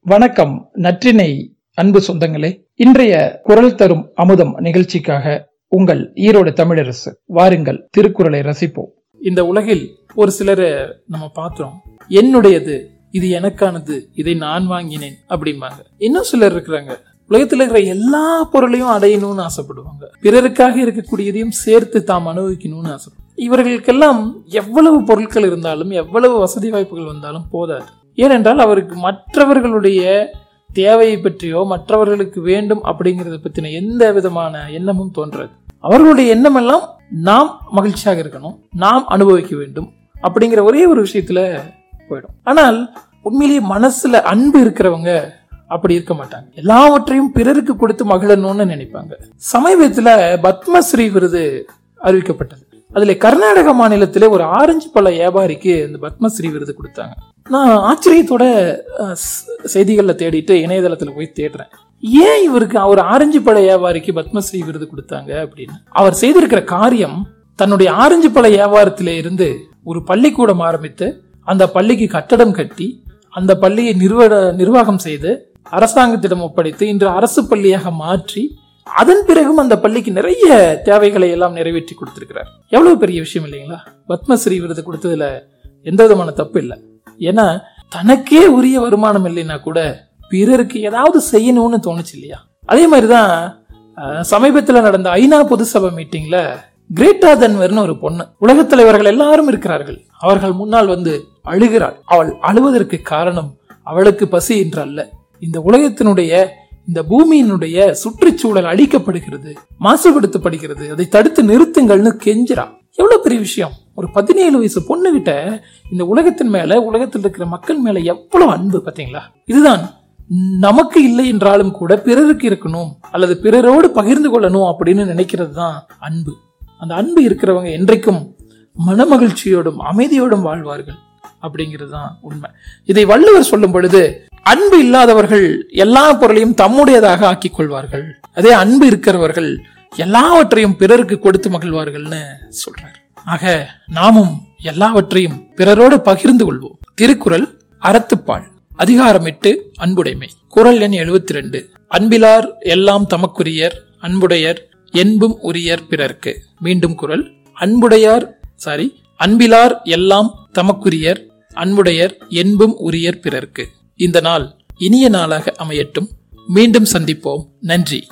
வணக்கம் நற்றினை அன்பு சொந்தங்களே. இன்றைய குரல் தரும் அமுதம் நிகழ்ச்சிக்காக உங்கள் ஈரோடு தமிழரசு வாருங்கள் திருக்குறளை ரசிப்போம். இந்த உலகில் ஒரு சிலரை நம்ம பார்த்தோம். என்னுடையது இது எனக்கானது இதை நான் வாங்கினேன் அப்படிம்பாங்க. இன்னும் சிலர் இருக்கிறாங்க. உலகத்தில் இருக்கிற எல்லா பொருளையும் அடையணும்னு ஆசைப்படுவாங்க. பிறருக்காக இருக்கக்கூடியதையும் சேர்த்து தாம் அனுபவிக்கணும்னு ஆசைப்படுவாங்க. இவர்களுக்கெல்லாம் எவ்வளவு பொருட்கள் இருந்தாலும் எவ்வளவு வசதி வாய்ப்புகள் வந்தாலும் போதாது. ஏனென்றால் அவருக்கு மற்றவர்களுடைய தேவையை பற்றியோ மற்றவர்களுக்கு வேண்டும் அப்படிங்கறத பற்றின எந்த விதமான எண்ணமும் தோன்றாது. அவர்களுடைய எண்ணம் எல்லாம் நாம் மகிழ்ச்சியாக இருக்கணும் நாம் அனுபவிக்க வேண்டும் அப்படிங்கிற ஒரே ஒரு விஷயத்துல போயிடும். ஆனால் உண்மையிலேயே மனசுல அன்பு இருக்கிறவங்க அப்படி இருக்க மாட்டாங்க. எல்லாவற்றையும் பிறருக்கு கொடுத்து மகிழணும்னு நினைப்பாங்க. சமீபத்துல பத்மஸ்ரீ விருது அறிவிக்கப்பட்டது. அதுல கர்நாடக மாநிலத்திலே ஒரு ஆரஞ்சு பழ வியாபாரிக்கு இந்த பத்மஸ்ரீ விருது கொடுத்தாங்க. நான் ஆச்சரியத்தோட செய்திகளை தேடிட்டு இணையதளத்துல போய் தேடுறேன். ஏன் இவருக்கு அவர் ஆரஞ்சு பழ வியாபாரிக்கு பத்மஸ்ரீ விருது கொடுத்தாங்க அப்படின்னு? அவர் செய்திருக்கிற காரியம் தன்னுடைய ஆரஞ்சு பழ வியாபாரத்திலே இருந்து ஒரு பள்ளிக்கூடம் ஆரம்பித்து அந்த பள்ளிக்கு கட்டடம் கட்டி அந்த பள்ளியை நிர்வ நிர்வாகம் செய்து அரசாங்கத்திடம் ஒப்படைத்து இன்று அரசு பள்ளியாக மாற்றி அதன் பிறகும் அந்த பள்ளிக்கு நிறைய தேவைகளை எல்லாம் நிறைவேற்றி கொடுத்திருக்கிறார். எவ்வளவு பெரிய விஷயம் இல்லைங்களா? பத்மஸ்ரீ விருது கொடுத்ததுல எந்த விதமான தப்பு இல்லை. ஏன்னா தனக்கே உரிய வருமானம் இல்லைன்னா கூட பிறருக்கு ஏதாவது செய்யணும்னு தோணுச்சு இல்லையா? அதே மாதிரிதான் தான் சமீபத்துல நடந்த ஐநா பொது சபை மீட்டிங்ல கிரேட்டா தன்வர்னு ஒரு பொண்ணு உலகத் தலைவர்கள் எல்லாரும் இருக்கிறார்கள். அவர்கள் முன்னால் வந்து அழுகிறாள். அவள் அழுவதற்கு காரணம் அவளுக்கு பசி என்று அல்ல இந்த உலகத்தினுடைய இந்த பூமியினுடைய சுற்றுச்சூழல் அழிக்கப்படுகிறது மாசுபடுத்தப்படுகிறது அதை தடுத்து நிறுத்துங்கள்னு கெஞ்சிரா எவ்வளவு பெரிய விஷயம். ஒரு பதினேழு வயசு பொண்ணு கிட்ட இந்த உலகத்தின் மேல உலகத்தில் இருக்கிற மக்கள் மேல எவ்வளவு அன்பு பாத்தீங்களா? இதுதான் நமக்கு இல்லை என்றாலும் கூட பிறருக்கு இருக்கணும் அல்லது பிறரோடு பகிர்ந்து கொள்ளணும் அப்படின்னு நினைக்கிறது தான் அன்பு. அந்த அன்பு இருக்கிறவங்க என்றைக்கும் மனமகிழ்ச்சியோடும் அமைதியோடும் வாழ்வார்கள் அப்படிங்கிறது தான் உண்மை. இதை வள்ளுவர் சொல்லும் பொழுது அன்பு இல்லாதவர்கள் எல்லா பொருளையும் தம்முடையதாக ஆக்கிக் கொள்வார்கள். அதே அன்பு இருக்கிறவர்கள் எல்லாவற்றையும் பிறருக்கு கொடுத்து மகிழ்வார்கள்னு சொல்றாரு. ஆக நாமும் எல்லாவற்றையும் பிறரோடு பகிர்ந்து கொள்வோம். திருக்குறள் அறத்துப்பால் அதிகாரம் எட்டு அன்புடைமை. குறள் எண் எழுபத்தி ரெண்டு அன்பிலார் எல்லாம் தமக்குரியர் அன்புடையர் என்பும் உரியர் பிறர்க்கு. மீண்டும் குரல் அன்புடையார் சாரி அன்பிலார் எல்லாம் தமக்குரியர் அன்புடையர் என்பும் உரியர் பிறர்க்கு. இந்த நாள் இனிய நாளாக அமையட்டும். மீண்டும் சந்திப்போம். நன்றி.